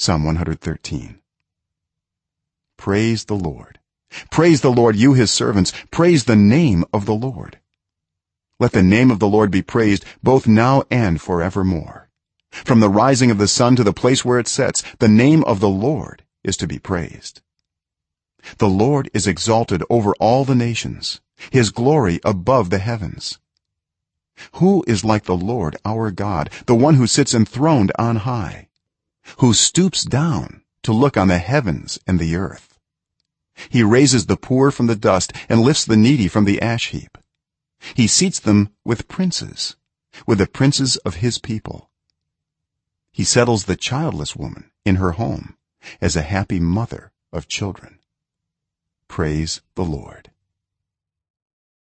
psalm 113 praise the lord. Praise the lord you his servants. Praise the name of the lord. Let the name of the lord be praised both now and forevermore. From the rising of the sun to the place where it sets the name of the lord is to be praised. The lord is exalted over all the nations. His glory above the heavens. Who is like the lord our god the one who sits enthroned on high who stoops down to look on the heavens and the earth. He raises the poor from the dust and lifts the needy from the ash heap. He seats them with princes with the princes of his people. He settles the childless woman in her home as a happy mother of children. Praise the lord